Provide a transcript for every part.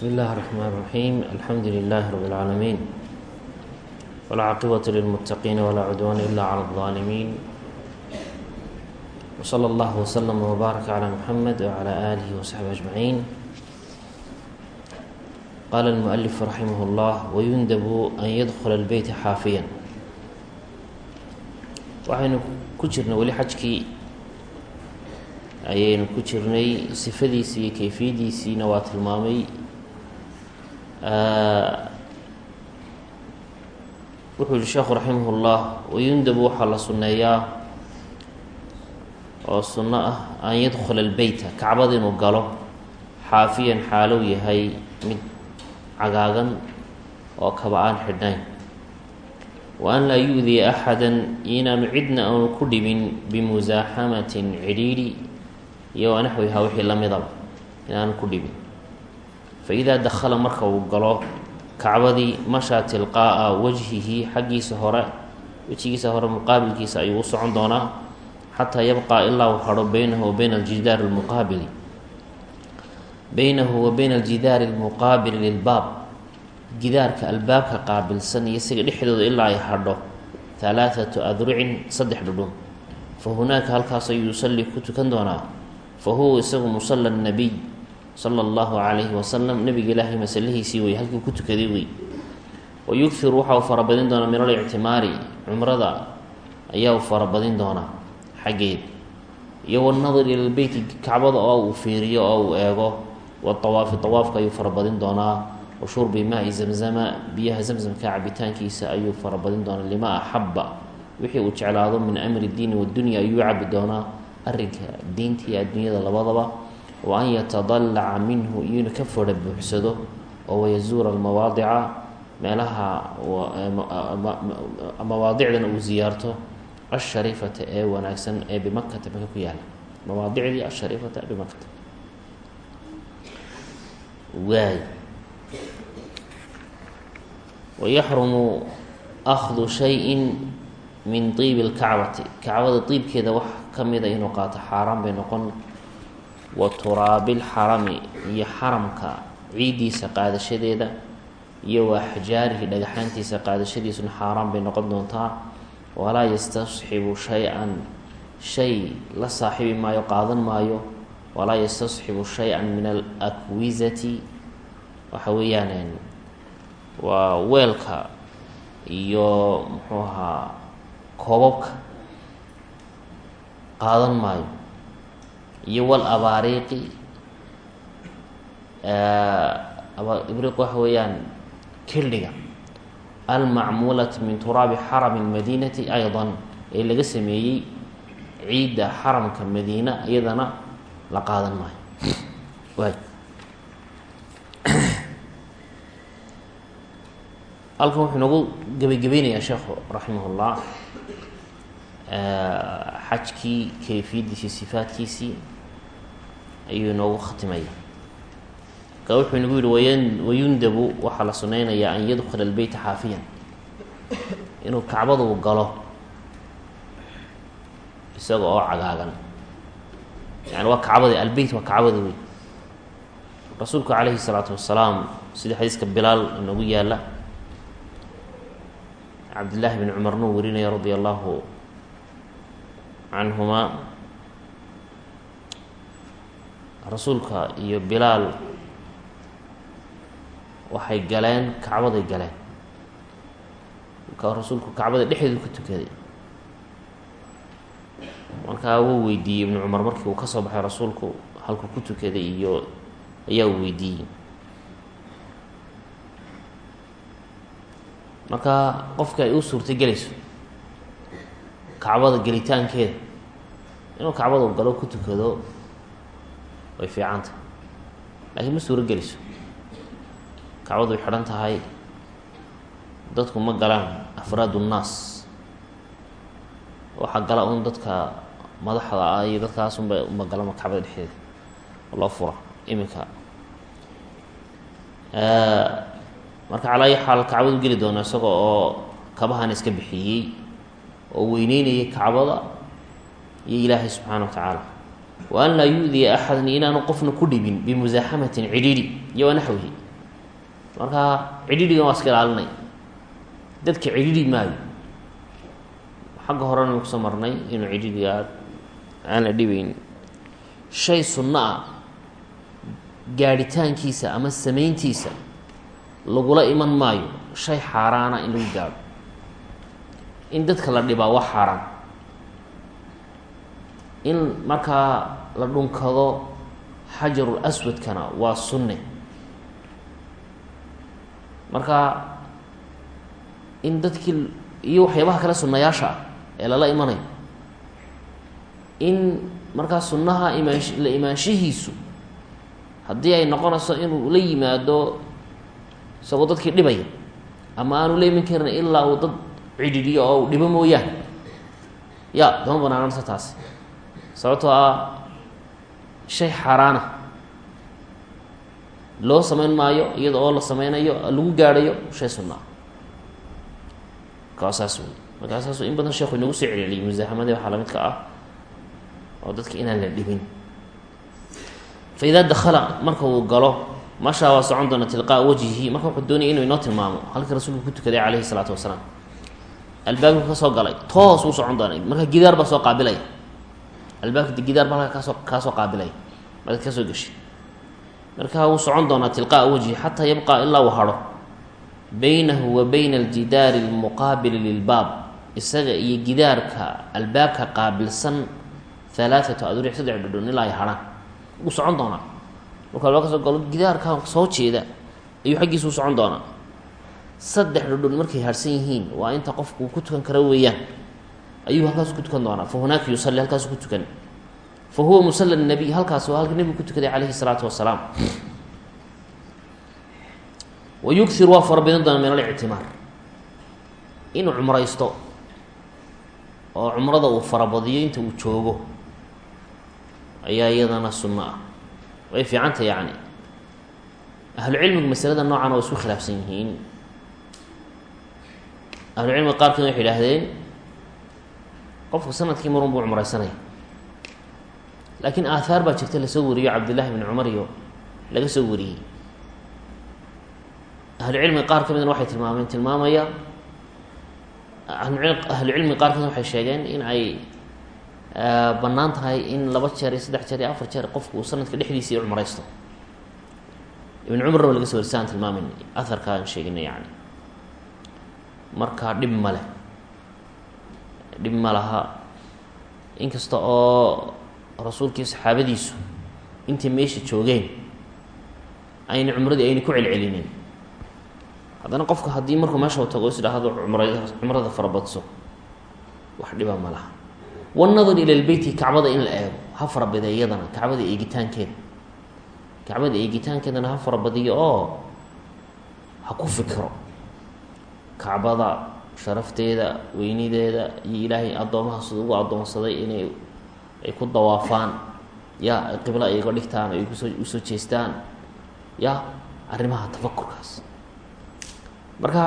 بsم الlh الرحmن الرحيم الحمdu لله رب العاalمين والعاaqبة للمتقين ولا عدوان إلا على الظالمين وصلى الله وسلم وbارك على محمد وعلى آله وصحبه أجمعين qال المؤلف رحimه الله ويندب أn ydخل البيت xاafiya waxaynu ku jirnay weli xajkii ayaynu ku jirnay sifadiisii iyo kayfiyadiisiina waa tilmaamay wuxuu yihi sheekhu raximah اllah wayundabu waxaa la sunneeyaa oo sunno ah an yadkhula albeyta kacbada inuu galo xaafiyan xaalow yahay mid cagaagan oo kaba aan xidhnayn. Wa an laa yu-diya axada inaanu cidna aanu ku dhibin bimusaaxamatin cidhiidhi iyo wanaxwiha wixii la midaba inaanu ku dhibin fa idaa dakhala marka uu galo kacbadii mashaa tilqaa'a wajhihi xaggiisa hore wejigiisa hore muqaabilkiisa ayuu u socon doonaa xataa yabqaa ilaa uu hadho beynahu wa beyna aljidaari lmuqaabili beynahu wa beyna aljidaari almuqaabili lilbaab gidaarka albaabka qaabilsan iyo isaga dhexdooda ilaa ay hadho halaathatu adricin saddex dhudhun fa hunaaka halkaas ayuu yusalli ku tukan doonaa fa huwa isagu musala nabiy sala allahu calayhi wasalam nabiga ilaahay masalihiisii wey halkii ku tukaday wey wa yugfiru waxa uu farabadin doonaa min alictimaari cumrada ayaa uu farabadin doonaa xaggeed. Iyo wanadar ila lbeyti kacbada oo uu fiiriyo oo uu eego watawaafi tawaafka ayuu farabadin doonaa. Wa shurbi maai zamzama biyaha zamzamka cabitaankiisa ayuu farabadin doonaa. Lima axaba wixii uu jeclaado min amri diini wadunya ayuu cabi doonaa. Arrinka diinta iyo adduunyada labadaba wa an yatadalaca minhu iyuuna ka fadha buuxsado oo wayazuura almawaadica meelaha mawaadicdana uu ziyaarto ashariifata ee wanaagsan ee bimakata maka ku yaalla mawaadicdii ashariifata bimakata waay wayaxrumu akhdu shayin min tiibi lkacbati kacbada diibkeeda wax ka mida inuu qaato xaaraan bay noqon wa turaabilxarami iyo xaramka ciiddiisa qaadashadeeda iyo wa axjaarihi dhagaxaantiisa qaadashadiisuna xaaraan bay noqon doontaa. Walaa yastasxibu shay-an shay la saaxiibi maayo qaadan maayo. Walaa yastasxibu shay-an min alakwizati waxa weeyaan waa weelka iyo muxuu ahaa koobabka. Qaadan maayo iyo wal abaariiqi abaariiq waxa weeyaan kildhiga almacmuulati min turaabi xarami lmadiinati aydan ee laga sameeyey ciidda xaramka madiina iyadana la qaadan maayo. Waay. Halkan wuxuu nagu gebagabeynayaa sheekhu raximah ullah xajkii kayfiyadiisii sifaadkiisii ayuu inoogu khatimaya. Ka wuxuu nagu yihi wayundabu waxaa la suneynayaa an yadkula albeyta xaafiyan. Inuu kacbadu galo isaga oo cagaagan. Yani waa kacbadi albeyt waa kacbada wey rasuulku calayhi salaatu wasalaam sida xadiiska bilaal inagu yaalla cabdillaahi bn cumar nuu warinaya radia allahu canhumaa rasuulka iyo bilaal waxay galeen kacbaday galeen. Marka rasuulku kacbada dhexdeedu ka tukaday. Markaa wuu weydiiyey ibnu cumar markii uu ka soo baxay rasuulku halkuu ku tukaday iyo ayaa uu weydiiyey. Marka qofka ay u suurta gelayso kacbada gelitaankeeda inuu kacbada galo ku tukado way fiicanta laakiin ma suuro geliso kacbadu way xidhan tahay dadku ma galaan afraad unnaas waxaa gala un dadka madaxda ah iyo dadkaasunba uma galama kacbada dhexdeeda. Loo fura iminka. Marka calaa ayi xaal kacbadu geli doona isaga oo kabahan iska bixiyey oo weyneynayay kacbada iyo ilaahay subxaana wa tacaala wa an laa yu-diya axadan inaanu qofna ku dhibin bimusaaxamatin cidhiidhi iyo wa naxwihi marka cidhidhigan waa iska ilaalinay dadka cidhidhi maayo xagga horena ku soo marnay inuu cidhidhiga aan la dhibayn shay sunno ah gaadhitaankiisa ama samayntiisa lagula iman maayo shay xaaraana in lagu gaadho in dadka la dhibaa waa xaaraan in markaa la dhunkado xajarul aswadkana waa sunne. Marka in dadkii iyo waxyaabaha kale sunnayaasha ah ee lala imanayo in markaa sunnaha imaansh la imaanshihiisu haddii ay noqonayso inuu la yimaado isagoo dadkii dhibaya ama aanu la iman karin ilaa uu dad cidhidhiyo oo u dhibo mooyaane ya dama banaanansa taasi. Sababtoo ah shay xaaraana loo samayn maayo iyada oo la sameynayo lagu gaadhayo shay sunna kaa saas wey markaa saas in badan sheekhu inagu soo celceliyay musaahamadii waxaa lamidka ah oo dadka inaan la dhibin. Fa idaa marka uu galo mashaa waa socon doona tilqaa wajhihi marka wuxuu doonaya inuu inoo tilmaamo halkii rasuulku ku tukaday calayhi salaatu wasalaam. Albaabku ka soo galay toos uu socon doona marka gidaar baa soo qaabilaya albaabka gidaar baa halka ka soo kaasoo qaabilaya markaad ka soo geshid marka wuu socon doonaa tilqaa wajhi xataa yabqa ilaa uu hadho. Baynahu wa bayna aljidaari almuqaabili lilbaab. Isaga iyo gidaarka albaabka qaabilsan halaathatu aduric saddex dhudhun ilaa ay hadhaan. Wuu socon doonaa. Markuu albaab ka soo galo gidaarka soo jeeda ayuu xaggiisa u socon doonaa. Saddex dhudhun markay harhsan yihiin waa inta qofku ku tukan kara weeyaan ayuu halkaas ku tukan doonaa. Fa hunaaka yusalli halkaasu ku tukan. Fa huwa musalla nabiy halkaas waa halka nebigu ku tukaday calayhi salaatu wasalaam wa yugir waa farabadan doona min alictimaar. Inuu cumraysto oo cumrada uu farabadiyo inta uu joogo ayaa iyadana sunno ah. Way fiicanta yacni. Ahlucilmigu masalada noocan waa isku khilaafsan yihiin. Ahlucilmiga qaarkood waxay idhaahdeen qofku sannadkii marun buu cumraysanaya. Laakiin aathaar baa jirta la soo wariyo cabdillahi bni cumar iyo laga soo wariyey. Ahlucilmiga qaar ka midna waxay tilmaameen tilmaamaya ahlucilmiga qaar ka mid waxay sheegeen in ay bannaan tahay in laba jeer iyo saddex jeer iyo afar jeer qofku uu sanadka dhexdiisii cumraysto. Ibn cumarna waa laga soo warisa aan aan sheegina yani marka dhib ma leh dhib ma laha. Inkasta oo rasuulkii saxaabadiisu intay meesha joogeen ayna cumradii ayna ku celcelinin haddana qofka haddii markuu meesha tago is idhaahdo cumra cumrada farabadso wax dhiba ma laha. Wanadar ila lbeyti kacbada in la eego ha farabadiya iyadana kacbada eegitaankeeda kacbada eegitaankeedana ha farabadiyo oo ha ku fikiro kacbada sharafteeda weynideeda iyo ilaahay addoomaha ugu addoonsaday inay ay ku dawaafaan. Ya ay qiblo ay uga dhigtaan ay ku soo u soo jeestaan. Ya arrimaha tafakurkaas marka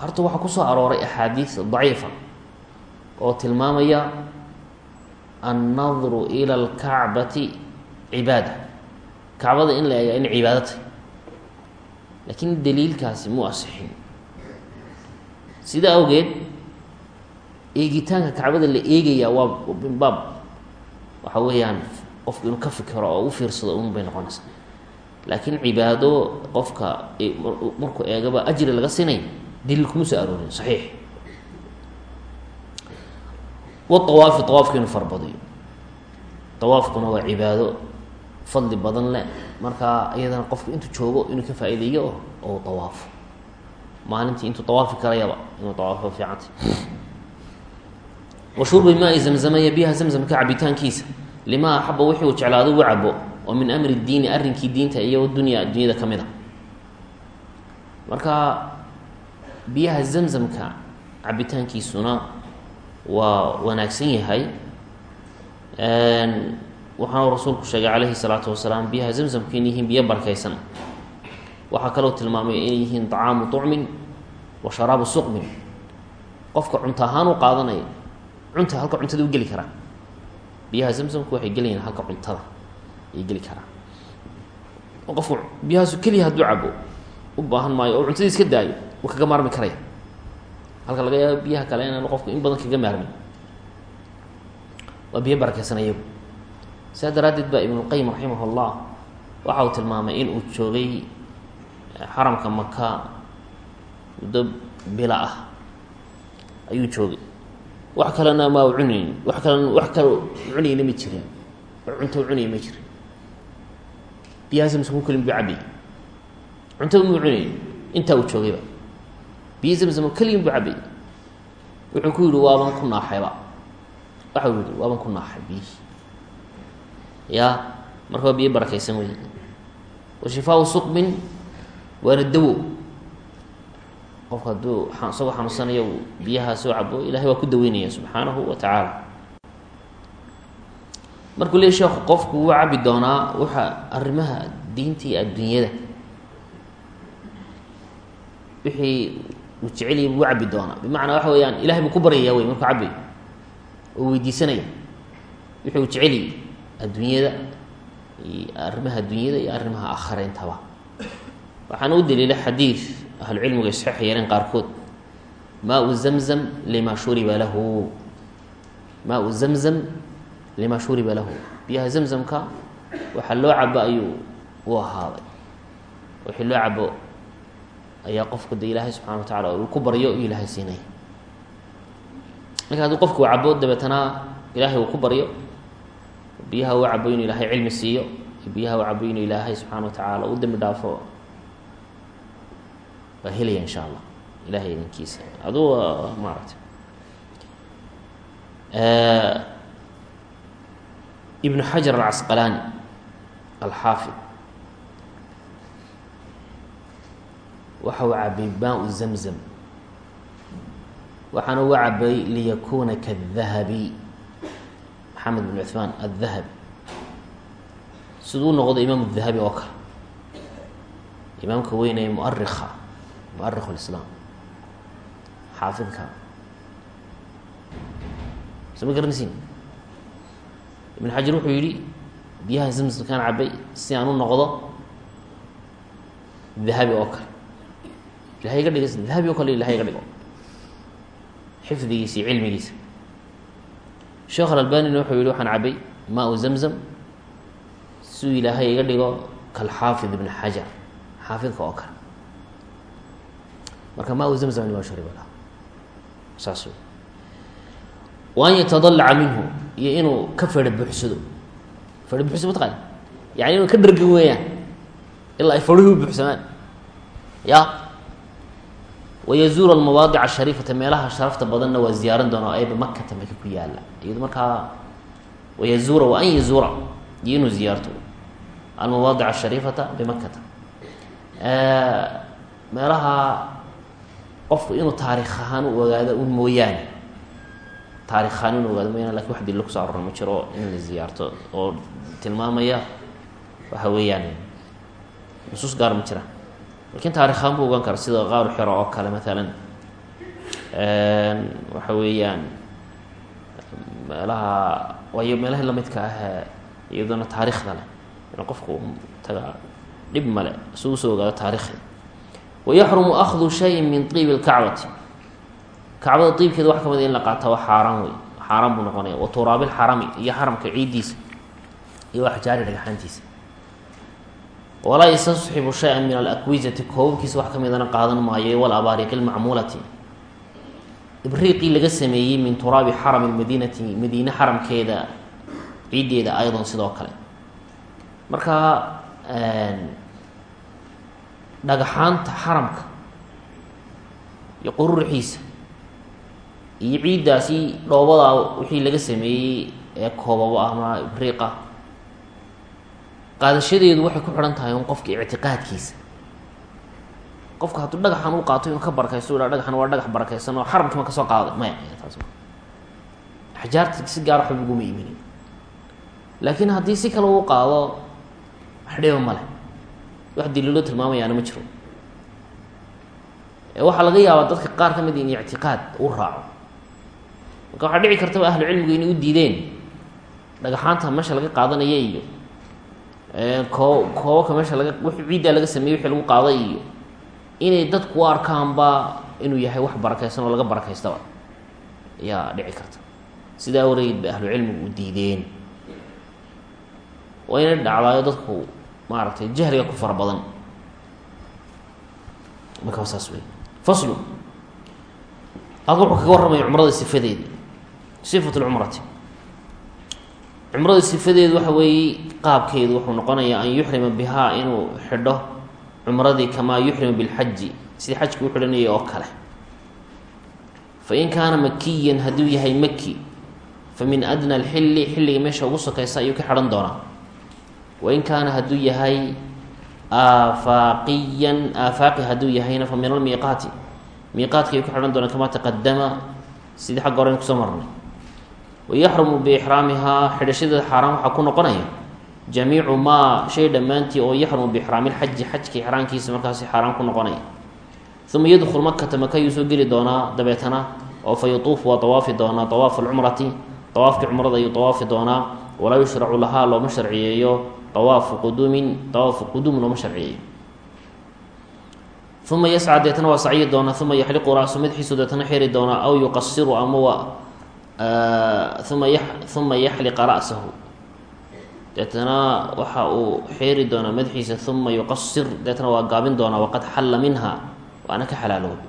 horta waxaa ku soo arooray axaadiis daciifa oo tilmaamaya annadru ila alkacbati cibaada. Kacbada in la eega in cibaado tahy laakiin daliilkaasi muu asixin sida awgeed eegitaanka kacbada la eegayaa waa min waxa weeyaan qofku inuu ka fikiro oo u fiirsado un bay noqonaysaa laakiin cibaado qofka markuu eegaba ajri laga sinay daliil kuma soo aroorin saxiix. Waawaafi awaafka inuu farbadiyo. Awaafkuna waa cibaado fadli badan leh. Markaa iyadana qofku intuu joogo inuu ka faa-iideeyo oo awaafo maalintii intuu awaafi karayaba inuu awaafo fiicanta wa shurbi maai zamzamaya biyaha zamzamka cabitaankiisa. Limaa axaba wixii uu jeclaado u cabo oo min amri diini arrinkii diinta iyo dunya dunyada ka mid a. Marka biyaha zamzamka cabitaankiisuna waa wanaagsan yahay. Waxaanu rasuulku sheegay calayhi salaatu wasalaam biyaha zamzamka in yihiin biyo barkaysan waxaa kaloo tilmaamay inay yihiin طacaamu طucmin wa sharaabu suqmin. Qofka cunto ahaan u qaadanaya cunta halka cuntada u geli karaa biyaha zamzamku waxay gelayaan halka cuntada ayay geli karaa qofku biyahaasu keliya hadduu cabo u baahan maayo oo cuntadii iska daayo uu kaga maarmi karaya. Halka laga yaabo biyaha kale inaanu qofku in badan kaga maarmin waa biyo barakeysan sidaa daraaddeed baa ibnulqayim raximah llah waxa uu tilmaamay in uu joogay xaramka maka muddo bila ah ayuu joogay. Wax kalena maa u cunayn wax kalena wax kale cunayna ma jirin cunto cunaya ma jirin biyahaas masku kelin buu cabay cuntada muu cunayn intaa uu joogayba biyo zamzamo keligin buu wuxuu ku yihi waaban ku naaxayba waxa u yihi waaban ku naaxay biyihii ya marka biyo barakeysan wey wa suqmin waana dawo qofku hadduu isagoo xanuunsanayo uu biyahaa soo cabo ilahay waa ku daweynaya subxaanahu wa tacaala. Markuu leey sheekhu qofku wuu cabi doonaa waxa arrimaha diinta iyo adduunyada. Wixii uu jeceliyay buu cabi doonaa. Bimacnaa waxa weeyaan ilahay buu ku baryaya wey markuu cabayo oo weydiisanaya. Wixii uu jeceliyay adduunyada iyo arrimaha adduunyada iyo arrimaha aakhareentaba waxaana u daliila xadiid ahlucilmigu ay saxiix yeeleen qaarkood. Maau zamzam lima shuriba lahu. Maau zamzam lima shuriba lahu. Biyaha zamzamka waxaa loo cabo ayuu u ahaaday. Wixii loo cabo ayaa qofku de ilaahay subxana wa tacala uu ku baryo u ilaahay siinaya marka haddii qofku uu cabo dabeetana ilaahay uu ku baryo. Biyaha uu cabo inuu ilaahay cilmi siiyo. Biyaha uu cabo inuu ilaahay subxaana wa tacaala u dembi dhaafo waa helaya insha allah ilahay idinkiisa. Aduu maaragtay. Ibnu xajar alcasqalaani alxaafid waxa uu cabay maa-u zamzam. Waxaana u cabay liyakuuna kadahabi maxamed bin cuhmaan addahabi. Siduu u noqdo imaam dahabi oo kale. Imaamka weynee muarika muarikh lislaam xaafidka sama garanaysin ibn xajar wuxuu yihi biyaha zamzamkaan cabay si aan u noqdo dahabi oo kale ilahay iga dhig dahabi oo kale ilahay iga dhigo xifdigiisa iyo cilmigiisa sheekh alalbanina wuxuu yihi waxaan cabay maa-u zamzam siuu ilaahay iga dhigo kalxaafid ibn xajar xaafidka oo kale marka maa-u zamzam lima shuriba lah saas wa an yatadalaca minhu. Iyo inuu ka fedha buuxsado mataqaani yani inuu ka dharga weeyaan ilaa ay fadhuhu buuxsamaan ya. Wayazuura almawaadic ashariifata meelaha sharafta badanna waa ziyaaran doona ayba makata maka ku yaalla iyado markaa wayazuura wa an yazuura iyo inuu ziyaarto almawaadic ashariifata bimakata meelaha qofku inuu taarikh ahaan u ogaado un mooyaane. Taarikh ahaan inu ogaado mooyaane laakiin wax dilla kuso arora ma jiro in la ziyaarto oo tilmaamaya waxa weeyaan nusuus gaar ma jiraan laakiin taarikhaan buu ogaan kara sida qaaru xero oo kale maalan waxa weeyaan meelaha waayo meelaha lamidka ah iyadoona taarikhda leh. In qofku taga dhib male si u soo ogaado taarikhda wayaxrumu akhdu shayin min iibi lkacbati kacbada iibkeeda wax ka mid in la qaata waa xaaraan wey xaaraan buu noqonaya wa turaabilxarami iyo xaramka ciiddiisa iyo axjaari dhagxaantiisa walaa yastasxibu shay-an min alakwisati koobabkiisa wax ka midana qaadan maayo walabaariiqi lmacmuulati ibriiqii laga sameeyey min turaabi xarami lmadiinati madiine xaramkeeda ciiddeeda ayadon sidoo kale marka dhagaxaanta xaramka iyo qururuxiisa iyo ciiddaasi dhoobadaa wixii laga sameeyey ee koobabo ama ibriiqa qaadashadeedu waxay ku xidhan tahay un qofka ictiqaadkiisa. Qofka hadduu dhagaxan u qaato inuu ka barakaysto u dhagaxan waa dhagax barakaysan oo xaramkii ma ka soo qaaday maya taas ma axjaarta si gaar waxba uguma iminin laakiin haddii si kale uu qaado wax dhiba male wax daliilo tilmaamayaana ma jiro. Waxaa laga yaabaa dadka qaar ka mid in ictiqaad u raaco. Marka waxaa dhici kartaba ahlu cilmigu inay u diideen dhagaxaanta meesha laga qaadanaya iyo koo koobabka meesha laga ciiddaa laga sameeyey wixii lagu qaaday iyo inay dadku u arkaanba inuu yahay wax barakaysan oo laga barakaystaba. Ayaa dhici karta. Sidaa wareed bay ahlucilmigu u diideen. Waa inay dhacdaayo dadku maaragtay jahliga ku fara badan. Markaa saas wey faslu. Halka wuxuu kaga warramaya cumrada sifadeeda sifat lcumrati cumrada sifadeedu waxa weeye qaabkeedu wuxuu noqonayaa an yuxrima bihaa inuu xidho cumradii kamaa yuxrimu bilxaji sidii xajka u xidhanayay oo kale. Fain kaana makiyan hadduu yahay maki fa min adna alxilli xilliga meesha ugu sokaysa ayuu ka xidhan doonaa wain kaana hadduu yahay aafaaqiyan aafaaqi hadduu yahayna fa min almiiqaati miiqaadka ayuu ka xidhan doonaa kamaa taqadama sidii xagga horen ku soo marnay wayaxrumu biixraamihaa xidhashadeeda xaaraan waxaa ku noqonaya jamiicu maa shay dhammaantii oo yaxrumu biixraami lxaji xajka ixraankiisa markaasi xaaraan ku noqonaya uma yadkhul makata maka ayuu soo geli doonaa dabeetana oo fa yatuufu waa awaafi doonaa awaaf alcumrati awaafkii cumrada ayuu awaafi doonaa walaa yushracu lahaa looma sharciyeeyo awaafu quduumin awaafu quduum looma sharciyeeyo. Uma yasca deetana waa sacyi doonaa uma yaxliqu ra-su madaxiisu deetana xiri doonaa aw yuqasiru ama waa uma uma yaxliqa ra'sahu. Deetana waxa uu xeeri doonaa madaxiisa uma yuqasir deetana waa gaabin doonaa waqad xalla minha waana ka xalaaloobay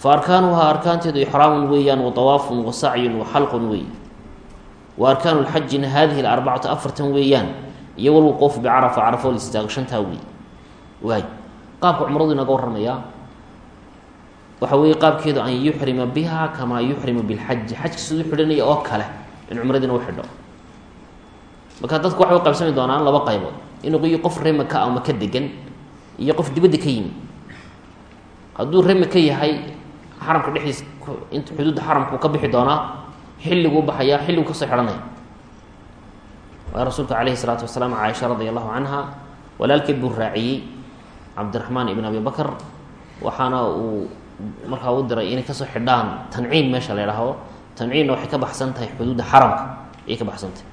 fa arkaanuhaa arkaanteedu ixraamun weeyaan wa tawaafun wa sacyun wa xalqun wey wa arkaanu lxajina hadihi arbacatu afartan weeyaan. Iyo walwuquufu bicarafa carafo listaago wey waay. Qaabka cumradu inaga warramayaa? Waxa weeye qaabkeedu an yuxrima biha kamaa yuxrimu bilxaji xajka siduu xidhanaya oo kale in cumradiina u xidho. Marka dadku waxay u qaybsami doonaan laba qaybood. Inuu qiyo qof ree maka ama ka degan iyo qof dibadda ka yimi hadduu ree maka yahay xaramka dhexdiis inta xuduudda xaramka uu ka bixi doonaa xilliguu baxayaa xilligu ka soo xidhanaya waayo rasuulka caleyhi salaatu wasalaam caaisha radia allahu canha walaalkeed buu raaciyey cabdiraxmaan ibn abi bakr waxaana uu markaa u diray inay ka soo xidhaan tanciim meesha la idhaahdo tanciimna waxay ka baxsan tahay xuduudda xaramka ayay ka baxsan tahay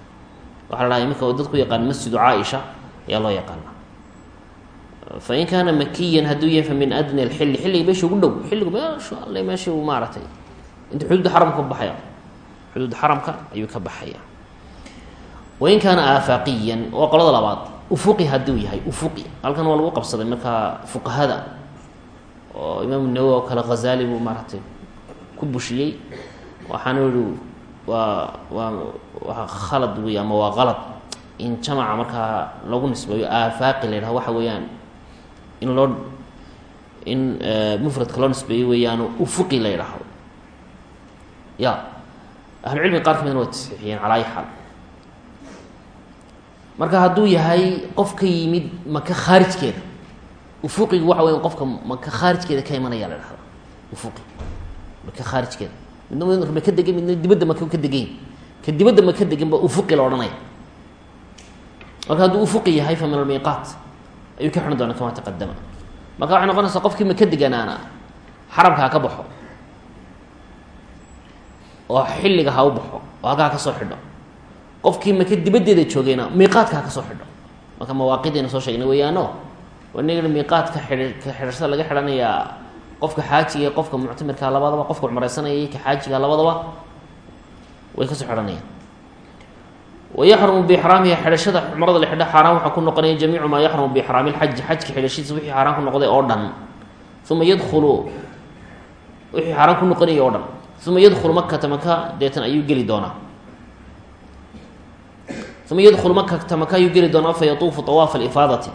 waxaa la dhaha iminka dadku yaqaan masjidu caaisha ayaa loo yaqaana fain kaana makiyan hadduu yahay fa adni alxilli xilliga meesha ugu dhow xilligu meesha alle meesha maaragtay inta xuduudda xaramka ka baxaya xuduudda xaramka ayuu ka baxaya. Wain kaana aafaaqiyan waa qolada labaad. Ufuqi hadduu yahay ufuqi. Halkan waa lagu qabsaday markaa fuqahada. Oo imaamu nawowi oo kale khazali buu maaragtay ku bushiyey. Waxaana yihi waa waa waa khalad wey ama waa qalad in jamaca markaa lagu nisbeeyo aafaaqi la yidhaho waxa weeyaan in loo in mufradka loo nisbeeyo weeyaan ufuqi la yidhaahdo ya ahlucilmiga qaar kamidna way tasxiixiyeen calaa ay xaal. Marka hadduu yahay qof ka yimid maka khaarijkeeda ufuqigu waxa weya qofka maka khaarijkeeda ka imanaya la dhahda ufuqi maka khaarijkeeda. Midna maka degan midna dibadda maka ka degan ka dibadda maka degan ba ufuqi la odhanaya. Marka hadduu ufuqi yahay fa min almiiqaat ayuu ka xidhan doona kama taqadama marka waxay noqonaysaa qofkii maka deganaana xaramka ha ka baxo oo xilliga ha u baxo oo halkaa ka soo xidho. Qofkii maka dibaddeeda joogayna miiqaadka ha ka soo xidho. Marka mawaaqiidayna soo sheegnay weeyaano. Wanag miiqaadka ka xidhashada laga xidhanayaa. Qofka xaajiga iyo qofka muctamirka labadaba qofka cumreysanaya ka xaajiga labadaba way ka soo xidhanayaan. Wayaxrumu biixraamiha xidhashada cumrada la xidho xaaraan waxaa ku noqonaya jamiicu maa yaxrumu biixraami lxaji xajka xidhashadiisa wixii xaaraan ku noqday oo dhan. Uma yadkhulu wixii xaaraan ku noqonaya oo dhan uma yadkhulu makata maka deetan ayuu geli doonaa uma yadkhulu makata maka ayuu geli doonaa fa yatuufu awaafa alifaadati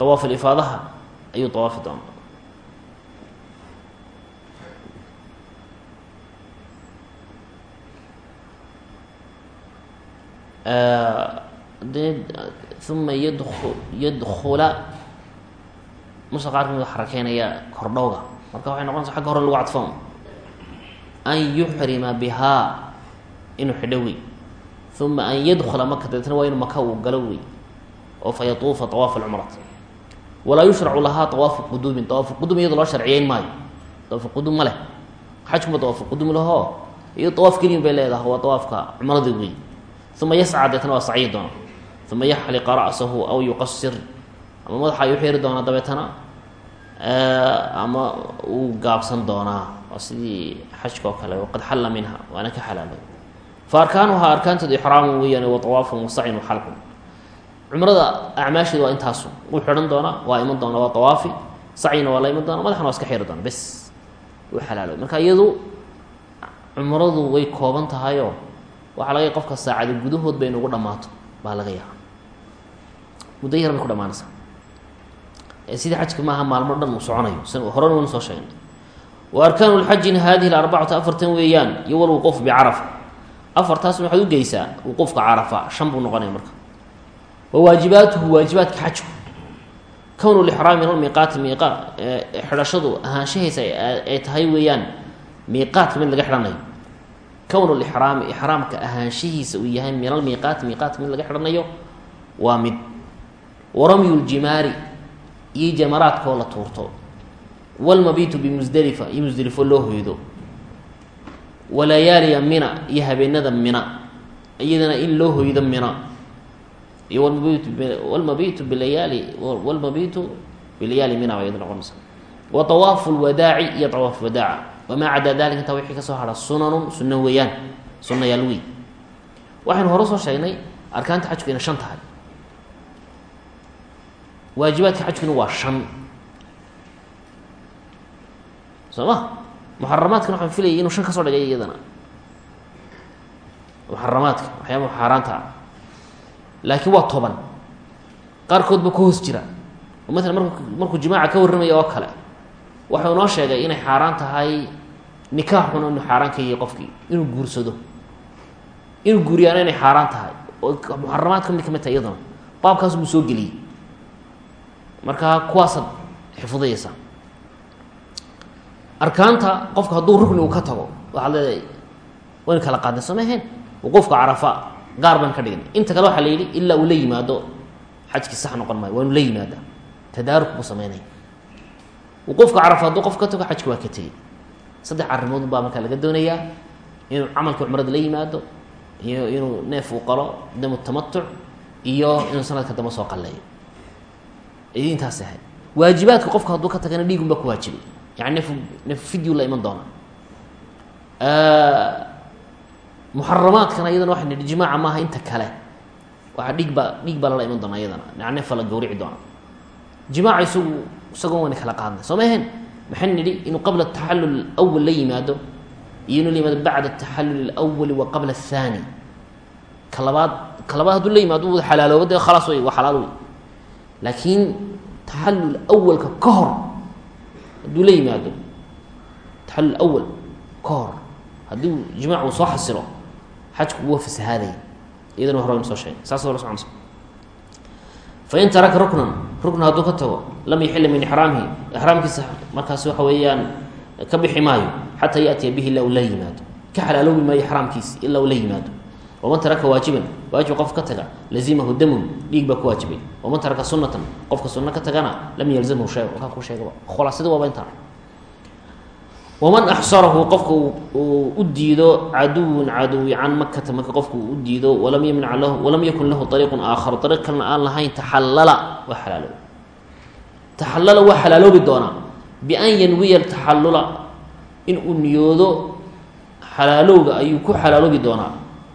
awaaf alifaadaha ayuu awaafi doonaa de uma yadku yadkula musa qaar ka mid xarakeynaya kordhowga marka waxay noqonaysa xagga hore lagu cadfon an yuxrima bihaa inuu xidho wey uma an yadkula maka deetna waa inu maka uu galo wey oo fa yatuufa awaaf alcumrati walaa yushracu lahaa awaafu quduumin awaafu quduum iyado loo sharciyeyn maayo. Awaafu quduum ma leh. Xajkuma awaafu quduum lahoo iyo awaaf keliyin bay leedahay waa awaafka cumrada wey uma yasca deetna waa sacyi doona. Uma yaxliqa ra'sahu aw yuqasir ama madaxa ayuu xiri doonaa dabeetana ama uu gaabsan doonaa waa sidii xajka oo kale waqad xalla minha waana ka xalaalay. Fa arkaanuhaa arkaantooda ixraamu weeyaan wa tawaafun waxalqun cumrada acmaasheeda waa intaasu wuu xidhan doonaa waa iman doona waa tawaafi sacyina waa la iman doona madaxna waa iska xiri doona bes wuu xalaaloy marka iyadu cumradu way kooban tahayoo waxaa laga qofka saacada gudahood bay inugu dhammaato baa laga yaaba muddo yar ku dhamaanaysaa sidii xajka maaha maalmo dhan uu soconayo. S horena waynu soo sheegnay wa arkaanu lxajina hadihi arbacatu afartan weeyaan iyo walwuquuf bicarafa. Afartaas waxaad u geysaa wuquufka carafa shan buu noqonaya marka. Wa waajibaatuhu waajibaadka xajku. Kownu lixraami min almiiqaati miiqa xidhashadu ahaanshahaysa ay tahay weeyaan miiqaat mid laga xidhanayo. Kownu lixraami ixraamka ahaanshihiisa uu yahay min almiiqaati miiqaat mid laga xidhanayo waa mid. Waramyu ljimaari iyo jamaraadkoo la tuurto. Walmabiitu bimusdelifa iyo musdelifo loo hoydo. Walayaaliya mina iyo habeenada mina. Iyadana in loo hoydo mina. Iyo wlmabitu walmabitu bilayaali walmabitu bilayaali mina baa iyada noqonaysa wa awaafu lwadaaci iyo awaafu wadaaca wamaa cadaa dalika intaa wixii ka soo hara sunanun sunno weeyaan. Sunayaal wey waxaynu hore soo sheegnay arkaanta xajku inay shan tahay waajibaadka xajkuna waa shan soo ma muxaramaadkana waxaan filayay inuu shan ka soo dhigay iyadana muxaramaadka waxyaaba xaaraanta laakiin waa toban qaarkood ba ka hoos jira oo maalan marku markuu jimaaca ka warramaya oo kale waxau noo sheegay inay xaaraan tahay nikaaxuna inuu xaaraan ka yahay qofkii inuu guursado inuu guuriyaana inay xaaraan tahay oo muxaramaad ka mid tahay iyadana baabkaas buu soo geliyey marka kuwaasaad xifudayeysaa arkaanta qofka hadduu rukni uu ka tago waxaad leedahay waynu kala qaadnay soo maheen wuquufka carafa gaar baan ka dhignay. Inta kale waxaa la yidhi ilaa uu la yimaado xajkii sax noqon maayo waanu la yimaadaa. Tadaaruk buu sameynaya. Wuquufka carafa hadduu qof ka tago xajka waa ka tegey. Saddex arrimood baa markaa laga doonayaa. Inuu camalka cumrada la yimaado iyo inuu neef uu qalo damu tamatuc iyo inuu sanadka dambe soo qalleeyo intaas ahayd. Waajibaadka qofka hadduu ka tagana dhiigun ku waajibay yani nef nef fidyu la iman doona muxaramaadkana iyadana waxay nihi jimaaca maaha inta kale. Waxaa dhiig baa dhiig baa lala iman doona iyadana. Yani nefa la gawrici doona jimaaca isagu isagoon wayna kala qaadnay soo maheen maxay nidhi inuu qabla taxallul awal la yimaado iyo inuu la yimaado bacda taxallul اlawali wa qabla aلthani ka labaad hadduu la yimaado u xalaalooba dee khalaas wey waa xalaal wey laakiin taxallul awalka ka hor hadduu la yimaado taxallul awal ka hor haddii jimaac uu soo xasilo xajku waa fasahaadaya iyadana hore waynu soo sheegay. Saas la soconaysa fain taraka ruknan rukna hadduu ka tago lam yaxila min ixraamihi ixraamkiisa markaas waxa weeyaan ka bixi maayo xataa yaatiya bihi ilaa uu la yimaado ka xalaaloobi maayo ixraamkiisi ilaa uu la yimaado waman taraka waajiban waajib qof ka taga lazimahu damun dhiig baa ku waajibay waman taraka sunatan qofka sunno ka tagana lam yalzamhu shay kaa ku sheegaba khulaasada waaba intaa waman axsarahu qofka uu u diido caduwun caduwi can makata maka qofka uu u diido walam yamnac lahu walam yakun lahu ariiqun aakharu ariiq kalena aan lahayn taxallala waa xalaaloobi taxallala waa xalaaloobi doonaa bian yanwiya taxallula in uu niyoodo xalaalowga ayuu ku xalaaloobi doonaa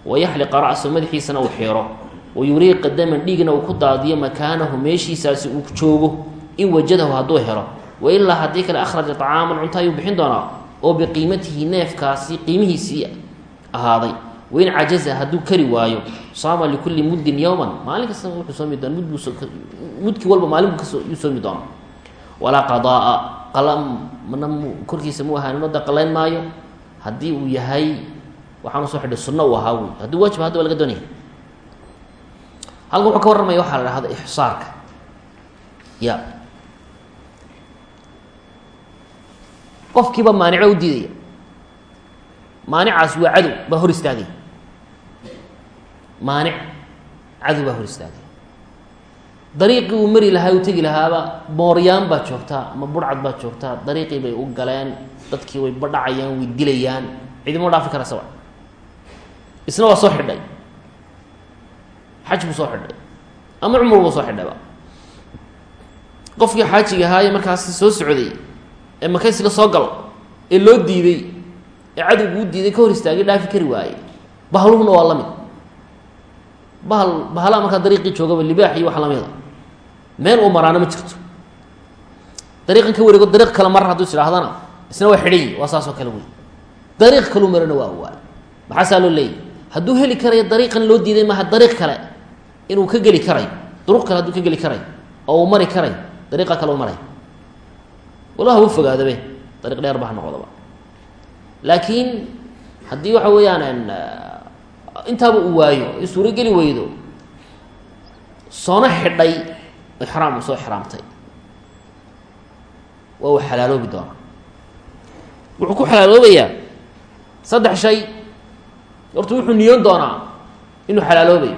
wayaxliqa ra'sa madaxiisana uu xeero wayuriiqa daman dhiigna uu ku daadiyo makaanahu meeshiisaasi uu joogo in wajadahu hadduu helo wailaa haddii kale akhraja طacaaman cunto ayuu bixin doonaa oo biqiimatihi neefkaasi qiimihiisii ahaaday wain cajaza hadduu kari waayo saama likulli muddin yowman maalin kasta wuxuu soomi doona mud mudkii walba maalin buu soomi doona walaa qadaaa qalamna korkiisa mu ahaanin da qalayn maayo haddii uu yahay waxaanu soo xidhay sunno uu ahaa wy haddii waajib hadda waa laga doonaya halkan wuxuu ka warramaya waxaa la dhahda ixsaarka. Ya. Qofkiiba maanico u diidaya. Maanicaas waa cadow baa hor istaagaya maanic cadow baa hor istaagaya dariiqii uu mari lahaa u tegi lahaaba mooryaan baa joogtaa ama burcad baa joogtaa dariiqii bay u galeen dadkii way badhacayaan way dilayaan cidimo dhaafi kara sawa isna waa soo xidhay. Xaj buu soo xidhay. Ama cumar soo xidhayba qofkii xaajiga ahaaye markaasi soo socday ee makaysla soo gal ee loo diiday ee cadowgu u diiday ka hor istaagay dhaafi kari waaye. Bahluhuna waa la mid bahal markaa dariiqii joogaba libaax iyo wax lamida. Meel uu maraana ma jirto. Dariiqan ka wareego dariiq kale mar hadduu is idhahdana isna waa xidhay waa saas oo kale wey dariiq kaluu marana waa awaa maxaasaa loo leeyahy hadduu heli karayo dariiqan loo diiday maaha dariiq kale inuu ka geli karayo. Duruq kale hadduu ka geli karayo oo uu mari karayo dariiqa kale u maray. Wala ha u fogaadabe dariiq dheer ba ha noqdaba laakiin haddii waxa weeyaan intaaba uu waayo ay suurogeli weydo soona xidhay ixraam uu soo ixraamtay. Waa uu xalaaloobi doonaa. Wuxuu ku xalaaloobayaa saddex shay horta wuxuu niyoon doonaa inuu xalaaloobayo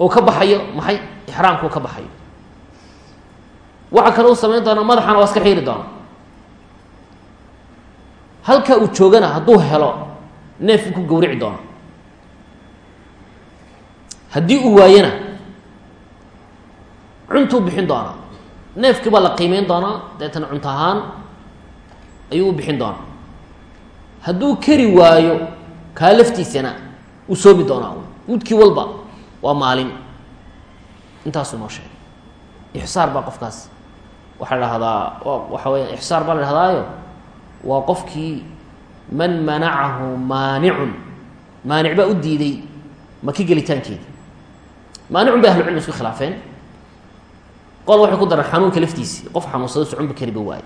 oo ka baxayo maxay? Ixraamka uu ka baxayo. Waxa kale uu samayn doonaa madaxana waa iska xiiri doona halka uu joogana hadduu helo neef uu ku gawrici doona haddii uu waayana cuntuu bixin doonaa. Neefkii baa la qiimeyn doonaa deetana cunto ahaan ayuu u bixin doonaa. Hadduu kari waayo kaa laftiisana uu soomi doonaa mudkii walba waa maalin. Intaasuu noo sheegay. Ixsaar baa qofkaas waxaa dhahdaa waxa weya ixsaar baa la dhahdaayo waa qofkii man manacahu maanicun maanic baa u diiday maka gelitaankeeda maanicun bay ahlucilmi isku khilaafeen. Qol waxay ku dareen xanuunka laftiisi qof xanuunsado soconba kariba waaye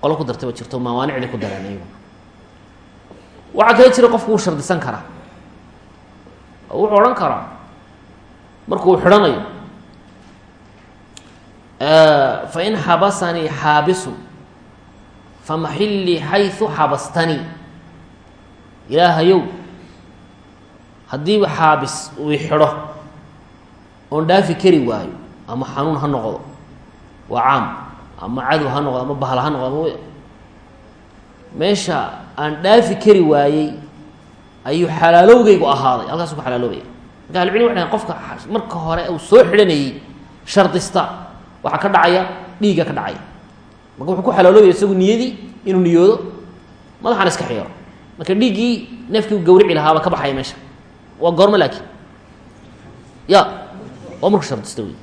qolo ku dartay ba jirto mawaanicday ku dareen ayagu waxaa kale jira qofku shardisan karaa. Oo wuxuu odhan karaa. Markuu xidhanayo. Fain xabasanii xaabisun famaxillii xayu xabastanii ilaahayow haddiiba xaabis uu xidho oon dhaafi kari waayo ama xanuun ha noqdo waa caam ama cadow ha noqdo ama bahal ha noqdo meesha aan dhaafi kari waayey ayuu xalaalowgaygu ahaaday. Halkaasu ku xalaaloobaya marka ahlucilmi waxay qofka marka hore uu soo xidhanayey shardista waxaa ka dhacaya dhiigga ka dhacaya. Marka wuxuu ku xalaaloobaya isagu niyadii inuu niyoodo madaxana iska xiiro marka dhiiggii neefkii u gawrici lahaaba ka baxaya meesha. Waa goormo laakiin. Ya waa marku shardista wey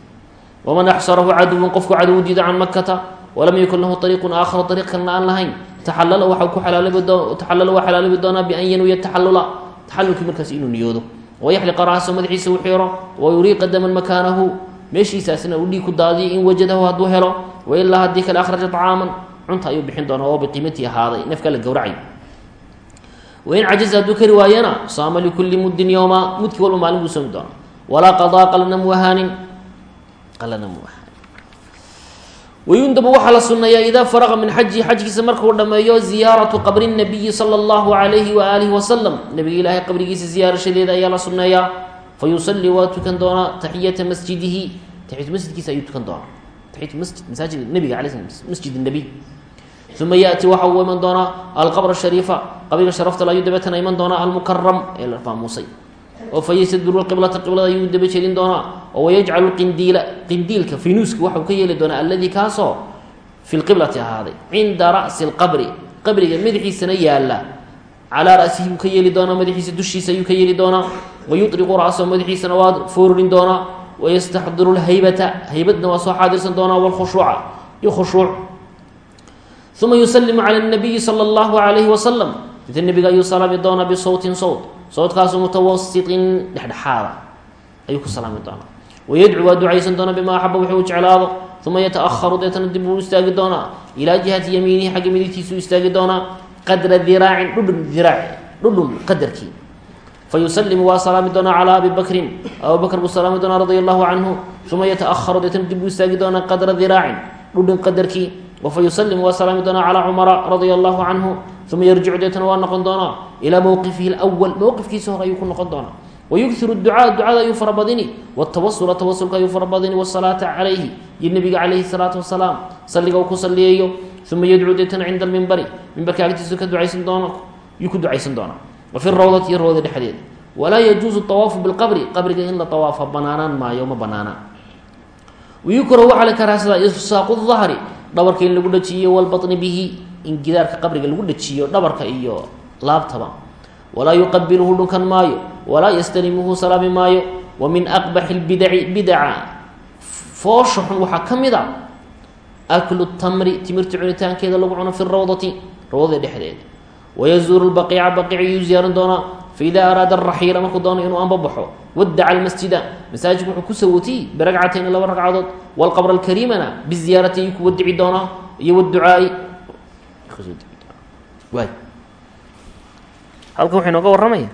waman axsarahu caduwan qofku cadow diida can makata walam yakun lahu ariiqun aakharo ariiq kalena aan lahayn taxalala waxau ku taxalala waa xalaaloobi doonaa bian yanwiya taxalula taxalulkii markaas inuu niyoodo wayaxliqa ra'sahu madaxiisa u xiiro wayuriiqa daman makaanahu meeshiisaasna uu dhiig ku daadiyo in wajadahu hadduu helo wailaa haddii kale akhraja طacaaman cunta ayuu bixin doonaa oo biqiimatii ahaaday neefka la gowracay wain cajaza hadduu kari waayana saama likulli muddin yowma mudkii walba maalin buu soomi doonaa walaa wayundabu waxaa la sunneeyaa idaa faraqa min xajihi xajkiisa markuu dhammeeyo ziyaaratu qabri nabiyi sala allahu alayhi waaalihi wasalam nabiga ilaahay qabrigiisa ziyaarashadeeda ayaa la sunneeyaa fa yusalii waa tukan doonaa taxiyata masjidihi. Taxiyatu masjidkiisa ayuu tukan doonaa. Taxiyatu masjid masaajid nabiga alay sl masjid nabiy uma yaati waxa uu iman doonaa alqabr shariifa. Qabriga sharaftale ayuu dabeetana iman doonaa almukaram ee la maamuusay oo fa yastadbiru qiblata qiblada ayuu daba jeedin doonaa oo wayajcalu qindiila qindiilka finuuska waxau ka yeeli doonaa alladii kaasoo fi lqiblati ahaaday cinda ra'si lqabri qabriga madaxiisana yaalla. Calaa ra'sihi buu ka yeeli doonaa madaxiisa dushiisa ayuu ka yeeli doonaa. Wayuطriqu ra'sahu madaxiisana waa foorurin doonaa. Wayastaxdiru lhaybata haybadna waa soo xaadirsan doonaa wlkhushuuca iyo khushuuc. Uma yusalimu cala nabiyi sala allahu alayhi wasalam inta nebiga ayuu salaami doonaa bisawtin sawt sawtkaasu mutawasitin dhexdhexaada ayuu ku salaami doonaa wayadcu waa ducaysan doonaa bimaa axaba wuxuu jeclaado uma yataأharu deetana dib uu istaagi doonaa ilaa jihati yamiinihi xagga midigtiisuu istaagi doonaa qadra diraacin dhudhun diraac dhudhun qadarkii fayusalimu waa salaami doonaa calaa abi bakrin abu bakr buu salaami doonaa radia allahu canhu uma yataأharu deetana dib uu istaagi doonaa qadra diraacin dhudhun qadarkii wafa yusalimu waa salaami doonaa calaa cumara radia allahu canhu uma yarjicu deetana waa noqon doonaa ilaa mowqifihi اlأwal mowqifkiisa hore ayuu ku noqon doonaa wayughiru ducaa ducada ayuu farabadini wtawasula tawasulka ayuu farabadini wsalaata calayhi iyo nebiga calayhi salaatu wasalaam salliga uu ku saliyayo uma yadcuu deetana cinda almimbari mimbarka agtiisu ka ducaysan doona yuu ku ducaysan doonaa wa fi rawdati iyo rawda dhexdeeda walaa yajuusu awaafu bilqabri qabriga in la awaafa banaanaan maayo ma banaana wayukrahu waxaa la karaahsadaa ilsaaqu dahri dhabarka in lagu dhajiyo walbaطni bihi in gidaarka qabriga lagu dhajiyo dhabarka iyo laabtaba. Walaa yuqabilhu dhunkan maayo walaa yastalimuhu salaami maayo. Wa min aqbaxi اlbidaci bidaca foosha xun waxaa ka mid a aklu tamri timirta cunitaankeeda lagu cuno fi rawdati rawdada dhexdeeda. Wayazuuru lbaqiica baqiic ayuu ziyaaran doonaa. Faida araada araxiila markuu doono inuu anbabaxo wadaca almasjida masaajidku wuxuu ku sawotiyey biragcatayni laba ragcadood walqabra alkariimana biziyaarati ku wadici doonaa iyo wducaai waay halkan wuxuu inooga warramaya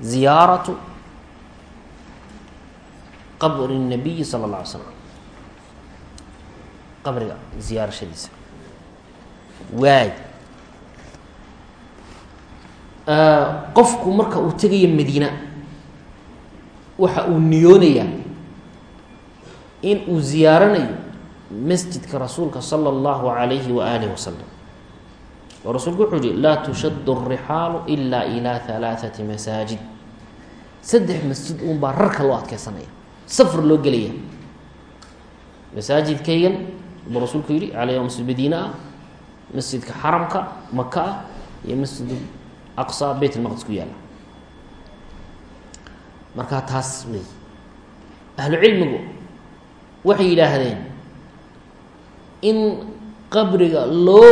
ziyaaratu qabri nabiyi sala اlla alay slam qabriga ziyaarashadiisa. Waay qofku marka uu tegayo madiina waxa uu niyoonayaa in uu ziyaaranayo masjidka rasuulka sala allahu alayhi wa alih wasalam oo rasuulku wuxuu yihi laa tushaddu الrixaalu ila ilaa halaaثati masaajid saddex masjid uun baa rarka loo adkeysanaya safar loo gelaya masaajidkaygan buu rasuulku yihi aleyh masjid madiine ah masjidka xaramka maka ah iyo masjid aqsa beyt lmaqdis ku yaalla markaa taas wey ahlu cilmigu waxay yidhaahdeen in qabriga loo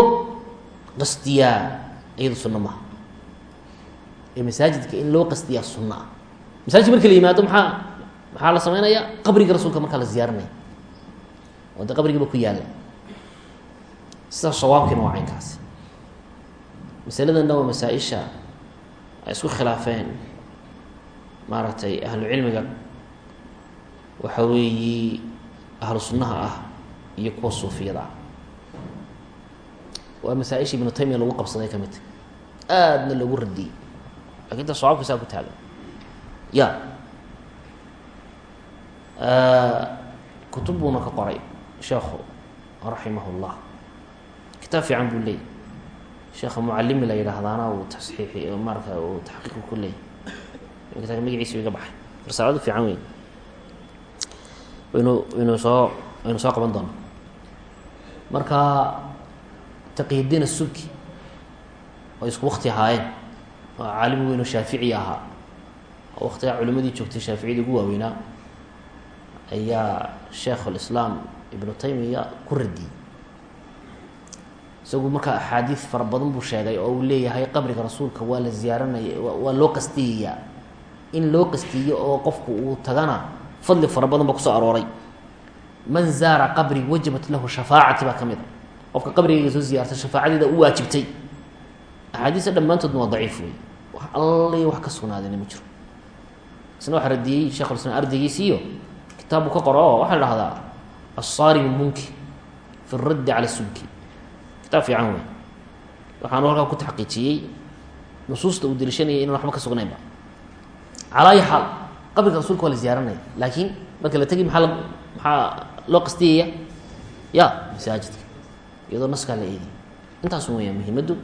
qasdiyaa iyado sunno maha ee masaajidka in loo qasdiyaa sunno ah masaajidka marka la yimaado maxaa maxaa la sameynaya? Qabriga rasuulka markaa la ziyaaranaya oo de qabrigiiba ku yaalla sidaas sawaabkiina waa caynkaasi masaladanna waa masaa-isha ay isku khilaafeen. Maaragtay ahlu cilmiga. Waxa weeyi ahlu sunnaha ah iyo kuwa suufiyada. Ah waa masaa-isha ibnu taymiya lagu qabsaday ka midta aadna lagu radiyey. Lakin ta sawaabka saa ku taagan. Ya. Kutub buuna ka qoray sheekhu raximah kitaab fiican buu leeyay sheekha mucalimi la yidhaahdaana uu tasxiixi marka uu taxqiiqu ku leeyay kitaabka magaciisa iga baxay. Risaaladu fiican weyn. Waynu waynu soo waynu soo qaban doona marka taqiyudiin asubki oo isku wakti ahaayeen. Oo caalimi weyn oo shaafici ahaa. Oo waktigaa culimadii joogtay shaaficiyada ugu waaweynaa ayaa sheekh lislaam ibnu taymiya ku radiyey. Isagu markaa axaadiid fara badan buu sheegay oo uu leeyahay qabriga rasuulka waa la ziyaaranaya waa loo qastiyayaa. In loo qastiyo oo qofku uu tagana fadli fara badan baa ku soo arooray man zaara qabri wajabat lahu shafaacati baa ka mid a. Qofka qabrigayga soo ziyaarta shafaacadeeda u waajibtay. Axaadiista dhammaantoodna waa daciif wey wax alla wax ka sugnaadayna ma jiro. Isna waxaa radiyey shekhulislam ardaygiisiiyo kitaab buu ka qoro oo waxaa la dhahdaa assarim munki fi raddi cala subki kitaab fiican wey waxaanu halkaa ku taxqiijiyey nusuusta uu deliishanayay inan waxba ka sugnaynba calaa ayi xaal qabriga rasuulka waa la ziyaaranaya laakiin marka la tegi maaa maxaa loo qastiyaya? Ya masaajidka. Iyadoo naskaa la eediy intaasu weyaan muhimaddu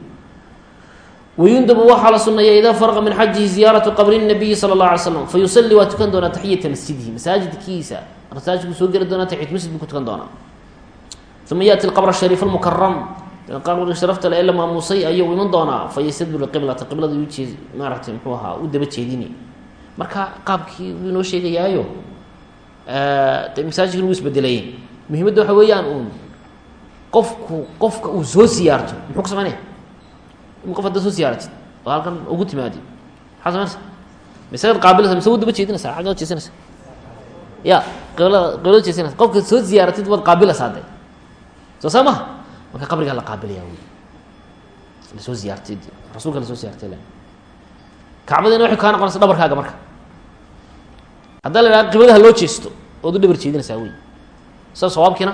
wayundabu waxaa la suneeya idaa farqa min xajihi ziyaaratu qabri nabiyi sala اllah alay slam fa yusalli waa tukan doonaa taxiyata masjidihi masaajidkiisa. Masaajidku soo geli doonaa masjid buu ku tukan doonaa. Uma yaati qabr shariif almukaram qabriga sharafta le ee la maamuusay ayuu iman doonaa. Fa yastadbiru qiblata qiblada maaragtay muxuu ahaa u daba jeedini marka qaabkii wuu inoo sheegayaayo de masaajidkan wuu isbedelayeen muhimadda waxa weeyaan uun qofku qofka uu soo siyaarto muxuu ka sameynaya? In qof haddaad soo siyaaratid oo halkan ugu timaadi maxaa sameynaysa? Masaajid qaabilasa mise wuu daba jeedinaysaa? Xagga jeesanaysa ya qiblada qiblada jeesanaysa qofka soo ziyaaratid waad qaabilaysaa de soo saa maha marka qabrigaa la qaabilaya wy la soo ziyaartay rasuulka la soo siyaartay kacbadina waxay kaa noqonaysa dhabarkaaga marka. Haddaa la idhaha qibladaha loo jeesto ood u dhabar jeedinaysaa wey sa sawaabkiina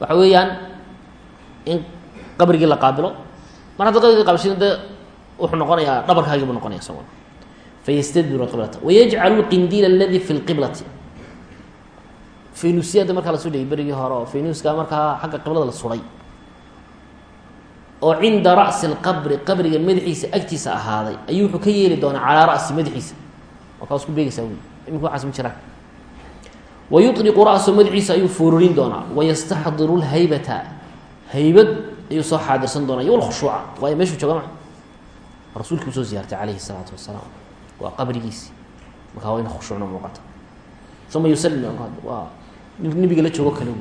waxa weeyaan in qabrigii la qaabilo. Mar hadda qabrigii qaabishina dee wuxuu noqonayaa dhabarkaagii buu noqonaya isaguna fayastadbiru qiblata wayajcalu lqindiila aladi fi lqiblati faynuusyada markaa la sudhayay berigii hore oo faynuuska markaa xagga qiblada la suday oo cinda ra'si lqabri qabriga madaxiisa agtiisa ahaaday. Ayuu wuxuu ka yeeli doonaa calaa ra'si madaxiisa. Markaa isku beegaysaa wy imika waxaas ma jiraan wa yuطliqu ra'so madaxiisa ayuu foorurin doonaa wayastaxdiru lhaybata haybad ayuu soo xaadirsan doonaa iyo lkhushuuca waayo meeshuu jooga maa rasuulkii usoo ziyaartay calayhi الsalaatu wasalaam waa qabrigiisi markaa waa ina khushuucna muuqata uma yusalim waa nebiga la joogo kale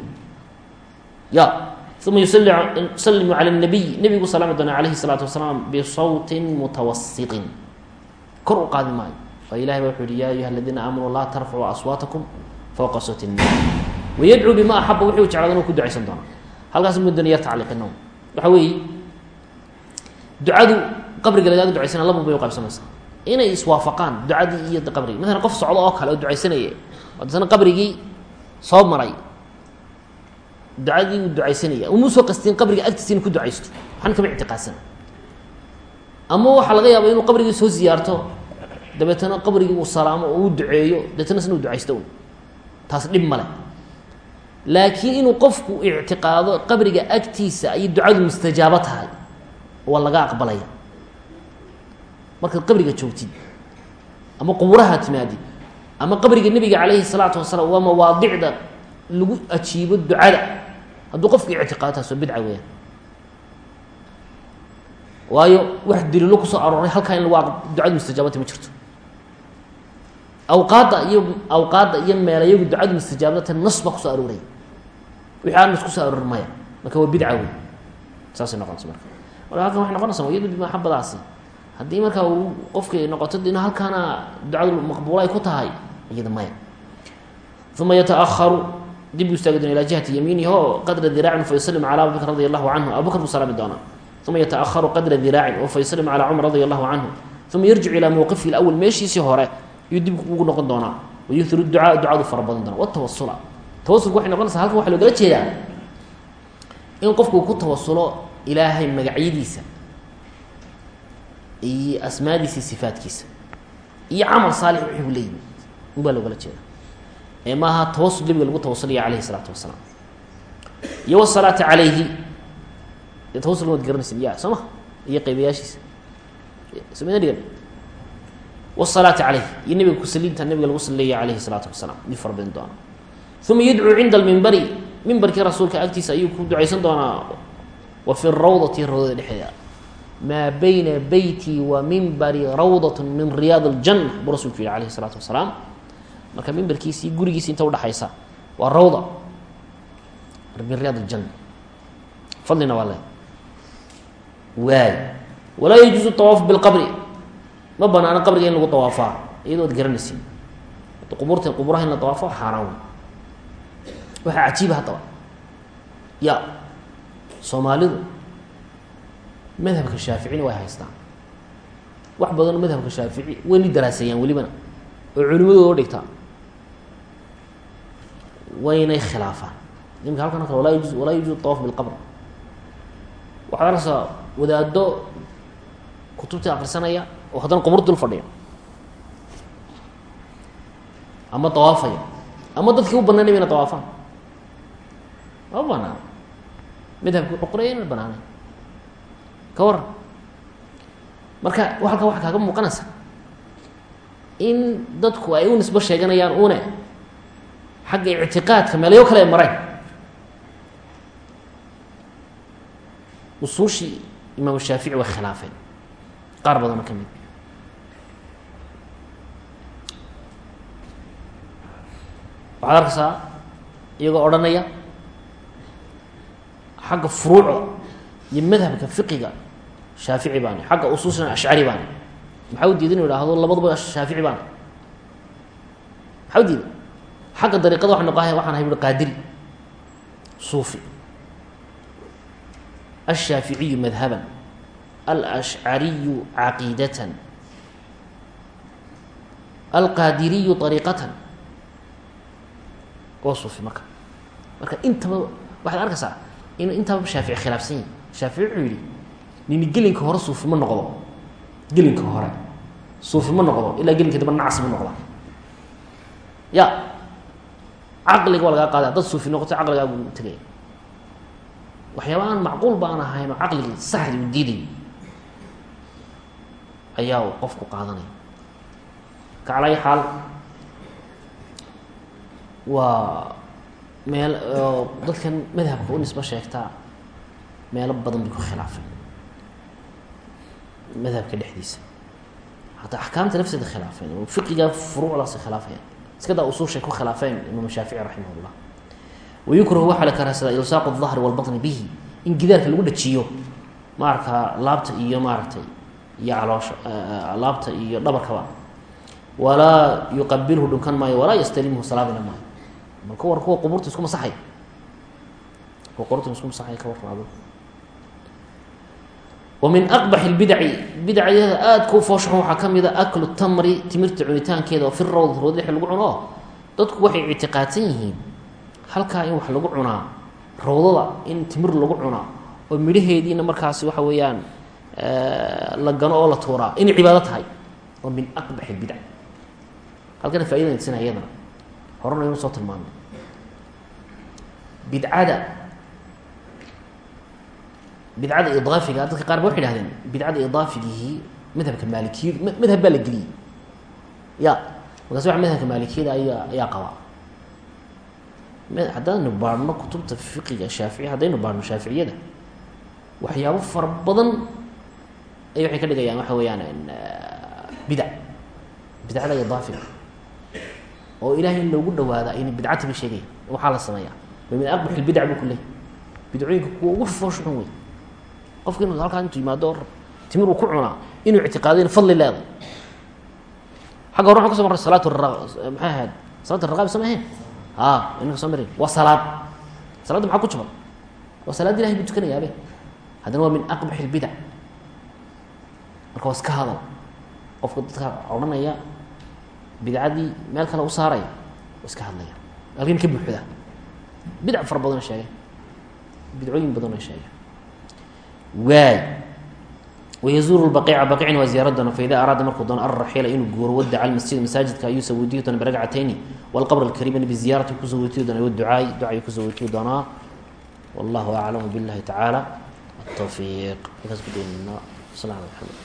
ya uma yusalimu calى الnabiy nebigu salaami doona alayhi الsalaatu wasalaam bisawti mutawasiطin kor u qaadi maayo oo ilahay ba wuxuu yihi ya ayuha aladiina aamanuu laa tarfacuu aswaatakum fowqa sawti الnabi wayadcuu bima axaba wuxuu jeclaada inuu ku ducaysan doona halkaas muddan yar tacliiqino waxa weeye ducadu qabriga lagaaga ducaysana laba bay u qaybsamaysaa inay iswaafaqaan ducadii iyo qabrigi maalan qof socdo oo kale oo ducaysanaya oo dasna qabrigii soo maray ducadii uu ducaysanaya uma soo qastiin qabriga agtiisa inu ku ducaysto waxna kama ictiqaadsana ama waxaa laga yaaba inuu qabrigii soo ziyaarto dabeetana qabrigii uu salaamo oo uu duceeyo dabeetana sna u ducaysto un taas dhib male laakiin inuu qofku ictiqaado qabriga agtiisa ayay ducadu mustajaabo tahay. Waa laga aqbalaya. Markaad qabriga joogtid ama quburaha timaadid ama qabriga nebiga calayhi salaatu wasalaam waa mawaadicda lagu ajiibo ducada. Hadduu qofku ictiqaado taas waa bidca weeyaan. Waayo wax daliilo ku soo arooray halkaa in lagu ducadu mustajaabata ma jirto awqaadda iyo awqaadda iyo meelayagu ducadu mustajaabatan nas baa kuso arooraya wixii aan nas kuso aroor marka waa bidca wey saasay noqonaysa marka. Marka waxay noqonaysa iyadu maxabadaasi haddii marka uu noqoto in halkaana ducadu maqbuula ay ku tahay iyada maya. Uma yataaharu dib buu istaagi doona ilaa jihati yamiinihi oo qadra diraacin fayslim cala abubakr radi allahu canhu. Abubakr buu salaami doonaa. Uma yataaharu qadra diraacin oo fayslim calaa cumar radi allahu canhu. Uma yarjicu ilaa mowqifihi اlawal meeshiisii hore ayuu dib ugu noqon doonaa wayuhiru ducaa ducadu fara badan doona watawasula tawasulku waxay noqonaysaa halkan waxa loogala jeedaa in qofku ku tawasulo ilaahay magacyadiisa iyo asmaadiisa sifaadkiisa iyo camal saalix wixii u leeyimi in jeeda ee maaha tawasul nebiga lagu tawasulaya calayhi isalaatu wasalaam. Iyo wasalaati calayhi. Dee tawasulka waad garanaysin ya soo iyo qaybayaashiisa sameyna dhigan wasalaati calayhi iyo nebiga kusaliinta nebiga lagu saleeya calayhi salaatu wasalaam dib fara badan doona uma yadcuu cinda almimbari mimbarkii rasuulka agtiisa ayuu ku ducaysan doonaa wa fi rawdati rawdada dhexdeeda maa bayna beyti wa mimbari rawdat min riyaad اljanna buu rasulku yihi alayh الsalaatu wasalaam marka mimbarkiisii gurigiisi inta udhexaysa waa rawda min riyaad اljanna fadlina waa le waay walaa yajuuzu طawaafu biاlqabri ma banaano qabriga in lagu tawaafaa iyadoo ad garanaysin qubuurta quburaha in la tawaafo xaaraan wey waxaa cajiiba haddaba. Ya soomaalidu madhabka shaaficina way haystaan. Wax badanoo madhabka shaafici wayna daraaseeyaan welibana oo culimadooda o dhigtaa waynay khilaafaan. Imika halkan o kale walaa yujuz walaa yajuuz tawaf bilqabr. Waxaad arkaysaa wadaado kutubtii akrisanaya oo haddana qubur dul fadhiya ama tawaafaya ama dadkii u banaanay bayna tawaafaan. Ma banaan madhabki wuxuu qoraya ina banaanay ka waran marka halkan waxaa kaaga muuqanaysa. In dadku ay u nisbo sheeganayaan une xagga ictiqaadka meelayo kale ay mareen. Usuushii imaam shaafici way khilaafeen qaar badano ka mid. Waxaad arkaysaa iyagoo odhanaya xagga furuucda iyo madhabka fiqiga shaafici baani. Xagga usuushana ashcari baani. Maxaa u diida inu ihahdo labaduba shaafici baani. Maxaa dariiqada waa noqo waxaan ahay bui qaadiri suufi. الshaaficiyu madhaban alashcariyu caqiidatan alqaadiriyu طariiqatan waa suufi marka marka intaba waxaad arkaysaa in intaba shaafici khilaafsan yihi shaafici wuxuu yihi nini gelinka hore suufi ma noqdo gelinka hore suufi ma noqdo ilaa gelinka damba nacsi ma noqda ya caqliga waa lagaa qaada dad suufi noqoto caqligaagu tegaya waxyaaba aan macquul ba aan ahayn oo caqligii saxdi u diiday ayaa uu qofku qaadanaya ka calay xaal waa meel dadkan madhabka u nisbo sheegtaa meelo badan bay ku khilaafeen madhabka dhexdiisa hataa axkaamta nafteeda khilaafeen oo fiqiga furuucdaasi khilaafayaan iska daa usuushay ku khilaafeen imaam shaafici raximah llah wayukrahu waxaa la karahsadaa ilsaaqu الظahri wاlbaطni bihi in gidaarka lagu dhajiyo maarka laabta iyo maaragtay iyo caloosha laabta iyo dhabarkaba. Walaa yuqabilhu dhunkan maayo walaa yastalimhu salaadina maayo. Bal ka war kuwa qubuurta isku masaxay. Kuwa isku masaxay ka warraado wa min aqbax اlbidaci bidacyada aada ku fooshaxon waxaa ka mid a aklu tamri timirta cunitaankeeda fi rawd rood lix lagu cuno. Dadku waxay ictiqaadsan yihiin halkaa in wax lagu cunaa rawdada in timir lagu cunaa oo midhaheediina markaasi waxa weeyaan la gano oo la tuuraa. Inay cibaado tahay waa min aqbax اlbidac halkana faidana tusina iyadana horena inu soo tilmaamay. Bidcada bidcada idaafiga dadka qaar ba waxay hahdeen bidcada idaafigihii madhabka maalikiyadu madhab baa la geliyey. Ya markaas waa madhabka maalikiyada ayaa ayaa qabaa haddaynu baarhno kutubta fiqiga shaafici haddaynu baarhno shaaficiyada waxyaabo fara badan ay waxay ka dhigayaan waxa weeyaan bidac bidcada idaafiga oo ilahay in dhawaada ayna bidcati ba sheegaya waxaa la sameeyaa. Wa min aqbax ilbidac bu ku ugu fooshuxun wey qofka inuu halkaa intuu yimaado timir uu ku cunaa inuu ictiqaado in fadli leeday xagga hore waxan ka so marray salaat maxay ahayd? Salaat raqaabi soo mahayn a inaka soo marin waa salaad. Salaadda maxaa ku jaban waa salaad ilahay buu tukanayaabe. Haddana waa min aqbax ilbidac marka waa iska hadal. Qofka dadka odhanaya bidcadii meel kale u saaraya waa iska hadlaya. Halkan ka buuxda. Bidc fara badana sheegay. Bidcooyin badana sheegay. Waay. Wayazuuru baqiica. Baqiicin waa ziyaaradana faida araada markuu doono alraxiila inuu guuro wadaca almasjid masaajidka ayuu saweydiyi doona biragcatayni walqabr alkariimani biziyaarati ku soo weytiyi doona waducaay ducay ku soo weytiyi doonaa. Wallahu aclamu billahi tacaala atawfiiq halkaas ku daynayna sal ala maxamed